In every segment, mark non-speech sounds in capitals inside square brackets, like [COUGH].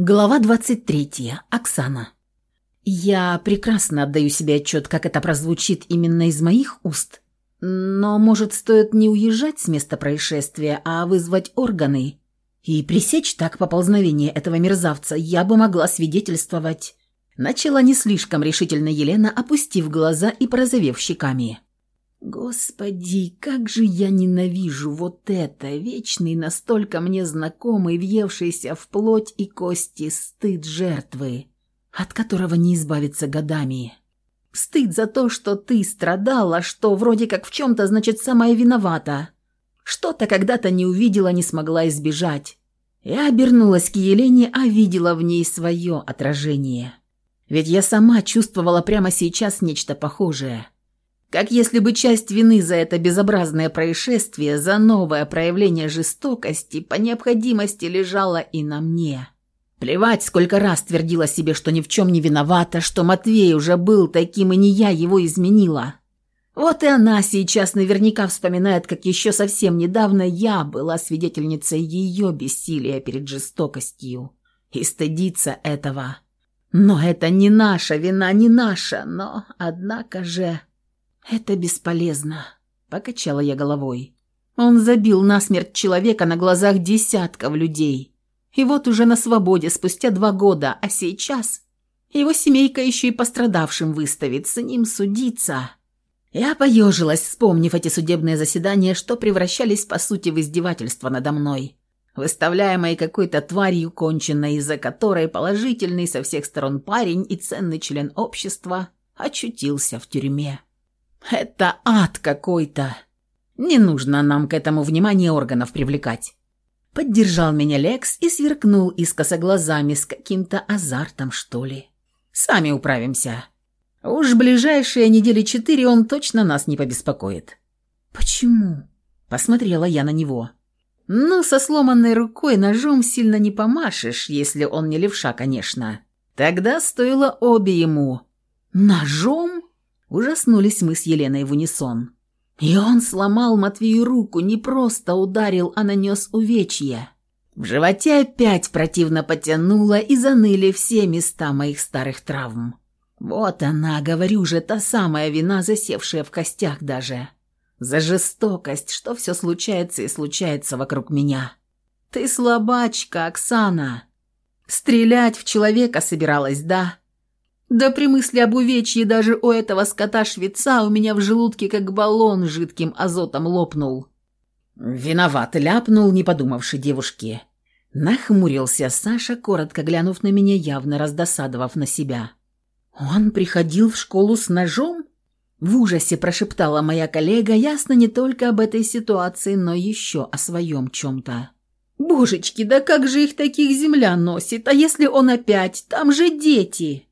Глава 23. Оксана. Я прекрасно отдаю себе отчет, как это прозвучит именно из моих уст. Но, может, стоит не уезжать с места происшествия, а вызвать органы и пресечь так поползновение этого мерзавца. Я бы могла свидетельствовать. Начала не слишком решительно Елена, опустив глаза и порозовев щеками. Господи, как же я ненавижу вот это, вечный, настолько мне знакомый, въевшийся в плоть и кости стыд жертвы, от которого не избавиться годами. Стыд за то, что ты страдала, что вроде как в чем-то, значит, самая виновата. Что-то когда-то не увидела, не смогла избежать. Я обернулась к Елене, а видела в ней свое отражение. Ведь я сама чувствовала прямо сейчас нечто похожее – как если бы часть вины за это безобразное происшествие, за новое проявление жестокости по необходимости лежала и на мне. Плевать, сколько раз твердила себе, что ни в чем не виновата, что Матвей уже был таким, и не я его изменила. Вот и она сейчас наверняка вспоминает, как еще совсем недавно я была свидетельницей ее бессилия перед жестокостью. И стыдится этого. Но это не наша вина, не наша, но, однако же... «Это бесполезно», — покачала я головой. «Он забил насмерть человека на глазах десятков людей. И вот уже на свободе спустя два года, а сейчас его семейка еще и пострадавшим выставит, с ним судиться». Я поежилась, вспомнив эти судебные заседания, что превращались по сути в издевательство надо мной, выставляемой какой-то тварью конченной, из-за которой положительный со всех сторон парень и ценный член общества очутился в тюрьме. Это ад какой-то. Не нужно нам к этому внимание органов привлекать. Поддержал меня Лекс и сверкнул искоса глазами с каким-то азартом, что ли. Сами управимся. Уж ближайшие недели четыре он точно нас не побеспокоит. Почему? Посмотрела я на него. Ну, со сломанной рукой ножом сильно не помашешь, если он не левша, конечно. Тогда стоило обе ему. Ножом? Ужаснулись мы с Еленой в унисон. И он сломал Матвею руку, не просто ударил, а нанес увечье. В животе опять противно потянуло и заныли все места моих старых травм. Вот она, говорю же, та самая вина, засевшая в костях даже. За жестокость, что все случается и случается вокруг меня. Ты слабачка, Оксана. Стрелять в человека собиралась, да? Да при мысли об увечье даже у этого скота-швеца у меня в желудке как баллон жидким азотом лопнул. Виноват, ляпнул, не подумавши девушке. Нахмурился Саша, коротко глянув на меня, явно раздосадовав на себя. «Он приходил в школу с ножом?» В ужасе прошептала моя коллега, ясно не только об этой ситуации, но еще о своем чем-то. «Божечки, да как же их таких земля носит? А если он опять? Там же дети!»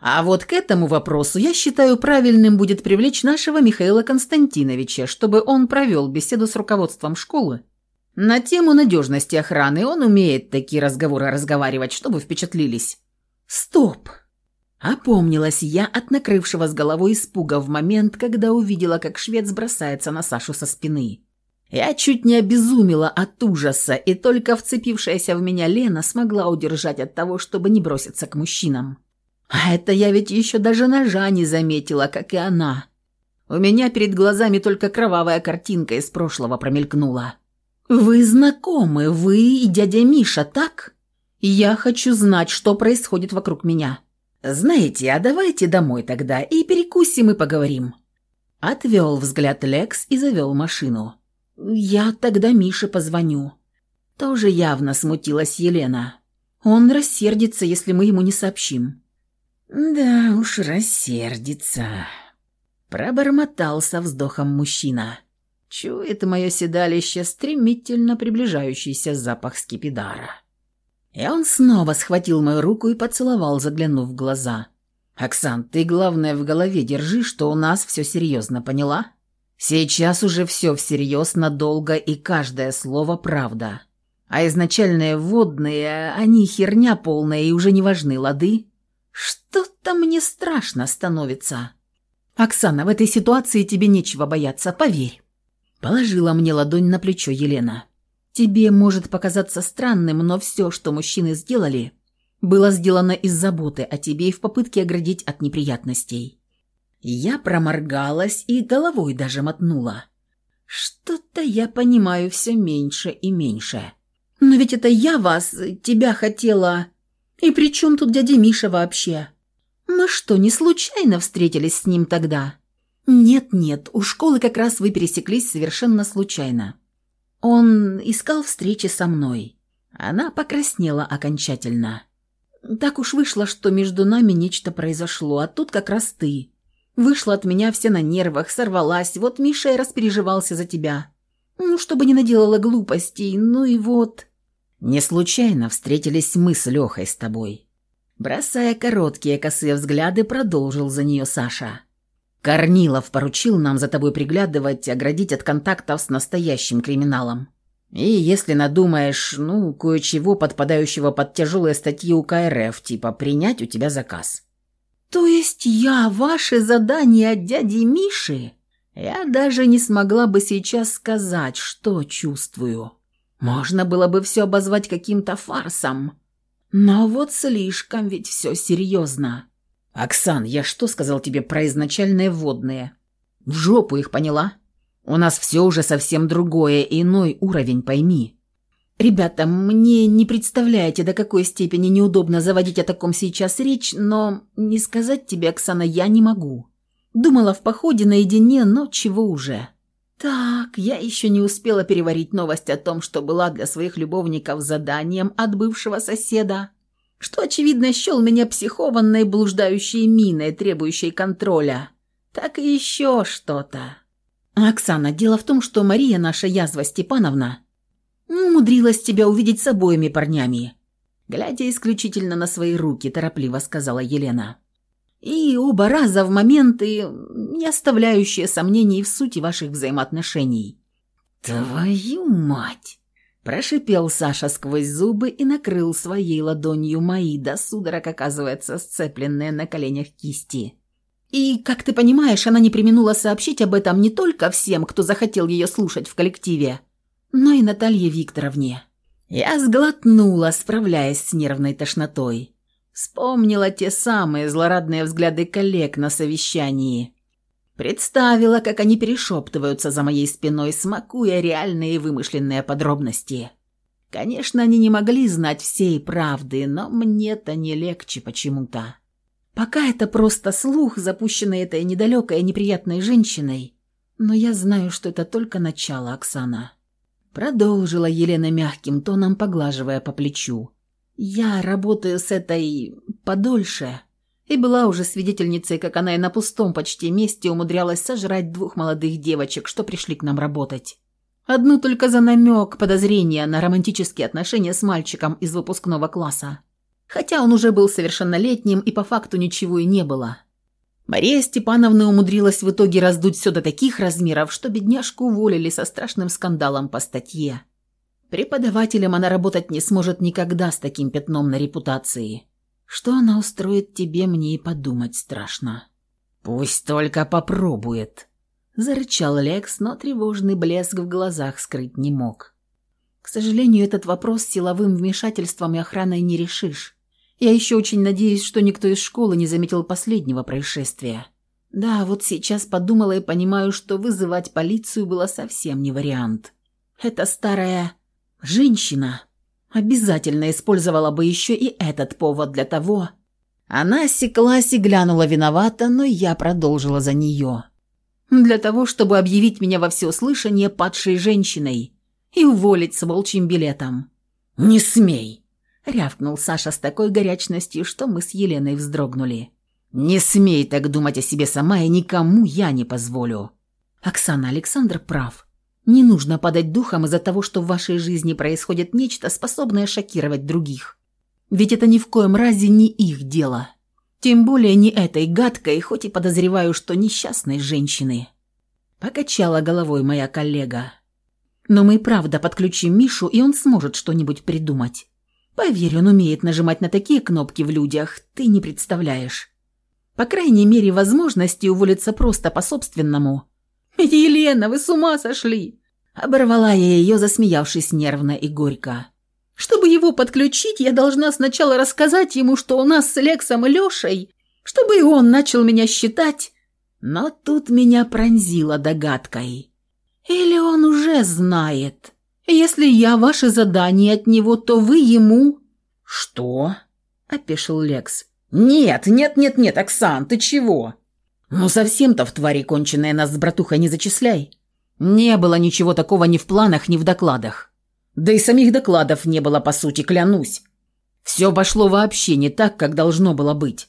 А вот к этому вопросу я считаю правильным будет привлечь нашего Михаила Константиновича, чтобы он провел беседу с руководством школы. На тему надежности охраны он умеет такие разговоры разговаривать, чтобы впечатлились. Стоп! Опомнилась я от накрывшего с головой испуга в момент, когда увидела, как швед бросается на Сашу со спины. Я чуть не обезумела от ужаса, и только вцепившаяся в меня Лена смогла удержать от того, чтобы не броситься к мужчинам. А это я ведь еще даже ножа не заметила, как и она. У меня перед глазами только кровавая картинка из прошлого промелькнула. «Вы знакомы, вы и дядя Миша, так? Я хочу знать, что происходит вокруг меня. Знаете, а давайте домой тогда и перекусим и поговорим». Отвел взгляд Лекс и завел машину. «Я тогда Мише позвоню». Тоже явно смутилась Елена. «Он рассердится, если мы ему не сообщим». «Да уж рассердится», — пробормотал со вздохом мужчина. Чует мое седалище стремительно приближающийся запах скипидара. И он снова схватил мою руку и поцеловал, заглянув в глаза. «Оксан, ты главное в голове держи, что у нас все серьезно, поняла? Сейчас уже все всерьез, надолго, и каждое слово правда. А изначальные вводные, они херня полная и уже не важны, лады?» Что-то мне страшно становится. Оксана, в этой ситуации тебе нечего бояться, поверь. Положила мне ладонь на плечо Елена. Тебе может показаться странным, но все, что мужчины сделали, было сделано из заботы о тебе и в попытке оградить от неприятностей. Я проморгалась и головой даже мотнула. Что-то я понимаю все меньше и меньше. Но ведь это я вас, тебя хотела... И при чем тут дядя Миша вообще? Мы что, не случайно встретились с ним тогда? Нет-нет, у школы как раз вы пересеклись совершенно случайно. Он искал встречи со мной. Она покраснела окончательно. Так уж вышло, что между нами нечто произошло, а тут как раз ты. Вышла от меня вся на нервах, сорвалась, вот Миша и распереживался за тебя. Ну, чтобы не наделала глупостей, ну и вот... Не случайно встретились мы с Лехой с тобой. Бросая короткие косые взгляды, продолжил за нее Саша. Корнилов поручил нам за тобой приглядывать, оградить от контактов с настоящим криминалом. И если надумаешь, ну, кое-чего подпадающего под тяжелые статьи УК РФ, типа принять у тебя заказ. То есть я ваше задание от дяди Миши? Я даже не смогла бы сейчас сказать, что чувствую. Можно было бы все обозвать каким-то фарсом. Но вот слишком ведь все серьезно. «Оксан, я что сказал тебе про изначальные водные? В жопу их поняла? У нас все уже совсем другое, иной уровень, пойми». «Ребята, мне не представляете, до какой степени неудобно заводить о таком сейчас речь, но не сказать тебе, Оксана, я не могу. Думала в походе наедине, но чего уже». Так, я еще не успела переварить новость о том, что была для своих любовников заданием от бывшего соседа, что, очевидно, счел меня психованной, блуждающей миной, требующей контроля. Так и еще что-то. Оксана, дело в том, что Мария, наша язва Степановна, умудрилась тебя увидеть с обоими парнями. Глядя исключительно на свои руки, торопливо сказала Елена. И оба раза в моменты, не оставляющие сомнений в сути ваших взаимоотношений. «Твою мать!» – прошипел Саша сквозь зубы и накрыл своей ладонью мои до судорог, оказывается, сцепленные на коленях кисти. И, как ты понимаешь, она не применула сообщить об этом не только всем, кто захотел ее слушать в коллективе, но и Наталье Викторовне. Я сглотнула, справляясь с нервной тошнотой. Вспомнила те самые злорадные взгляды коллег на совещании. Представила, как они перешептываются за моей спиной, смакуя реальные и вымышленные подробности. Конечно, они не могли знать всей правды, но мне-то не легче почему-то. Пока это просто слух, запущенный этой недалекой и неприятной женщиной, но я знаю, что это только начало, Оксана. Продолжила Елена мягким тоном, поглаживая по плечу. Я работаю с этой подольше и была уже свидетельницей, как она и на пустом почти месте умудрялась сожрать двух молодых девочек, что пришли к нам работать. Одну только за намек подозрения на романтические отношения с мальчиком из выпускного класса. Хотя он уже был совершеннолетним и по факту ничего и не было. Мария Степановна умудрилась в итоге раздуть все до таких размеров, что бедняжку уволили со страшным скандалом по статье. Преподавателем она работать не сможет никогда с таким пятном на репутации. Что она устроит тебе, мне и подумать страшно. Пусть только попробует. Зарычал Лекс, но тревожный блеск в глазах скрыть не мог. К сожалению, этот вопрос силовым вмешательством и охраной не решишь. Я еще очень надеюсь, что никто из школы не заметил последнего происшествия. Да, вот сейчас подумала и понимаю, что вызывать полицию было совсем не вариант. Это старая Женщина обязательно использовала бы еще и этот повод для того. Она осеклась и глянула виновата, но я продолжила за нее. Для того, чтобы объявить меня во всеуслышание падшей женщиной и уволить с волчьим билетом. «Не смей!» — рявкнул Саша с такой горячностью, что мы с Еленой вздрогнули. «Не смей так думать о себе сама, и никому я не позволю». Оксана Александр прав. Не нужно падать духом из-за того, что в вашей жизни происходит нечто, способное шокировать других. Ведь это ни в коем разе не их дело. Тем более не этой гадкой, хоть и подозреваю, что несчастной женщины. Покачала головой моя коллега. Но мы правда подключим Мишу, и он сможет что-нибудь придумать. Поверь, он умеет нажимать на такие кнопки в людях, ты не представляешь. По крайней мере, возможности уволиться просто по собственному. [LAUGHS] «Елена, вы с ума сошли!» Оборвала я ее, засмеявшись нервно и горько. Чтобы его подключить, я должна сначала рассказать ему, что у нас с Лексом и Лешей, чтобы и он начал меня считать. Но тут меня пронзило догадкой. Или он уже знает. Если я ваше задание от него, то вы ему... Что? Опешил Лекс. Нет, нет, нет, нет, Оксан, ты чего? Ну совсем-то в твари конченая нас с братухой не зачисляй. Не было ничего такого ни в планах, ни в докладах. Да и самих докладов не было, по сути, клянусь. Все пошло вообще не так, как должно было быть.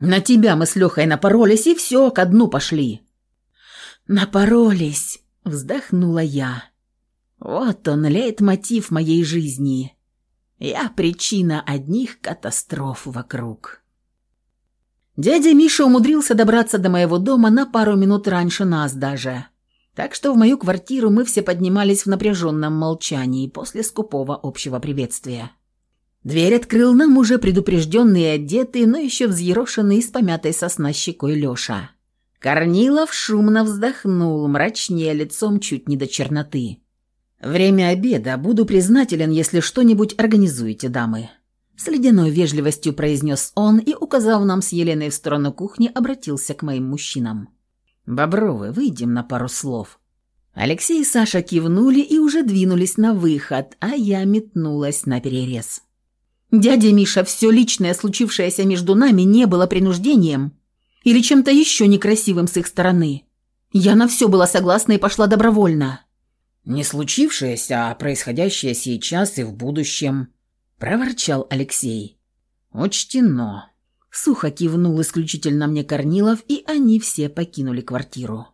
На тебя мы с Лехой напоролись, и все, ко дну пошли». «Напоролись», — вздохнула я. «Вот он, лейтмотив моей жизни. Я причина одних катастроф вокруг». Дядя Миша умудрился добраться до моего дома на пару минут раньше нас даже. Так что в мою квартиру мы все поднимались в напряженном молчании после скупого общего приветствия. Дверь открыл нам уже предупрежденный и одетый, но еще взъерошенный с помятой сосна щекой Леша. Корнилов шумно вздохнул, мрачнее лицом чуть не до черноты. «Время обеда. Буду признателен, если что-нибудь организуете, дамы». С ледяной вежливостью произнес он и, указав нам с Еленой в сторону кухни, обратился к моим мужчинам. «Бобровы, выйдем на пару слов». Алексей и Саша кивнули и уже двинулись на выход, а я метнулась на перерез. Дядя Миша, все личное, случившееся между нами, не было принуждением или чем-то еще некрасивым с их стороны. Я на все была согласна и пошла добровольно. «Не случившееся, а происходящее сейчас и в будущем», – проворчал Алексей. «Учтено». Сухо кивнул исключительно мне Корнилов, и они все покинули квартиру.